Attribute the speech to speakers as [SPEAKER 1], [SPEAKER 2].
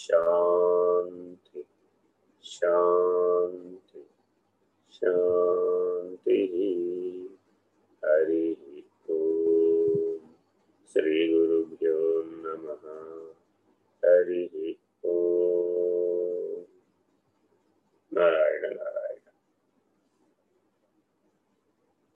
[SPEAKER 1] शांति शांति शांति।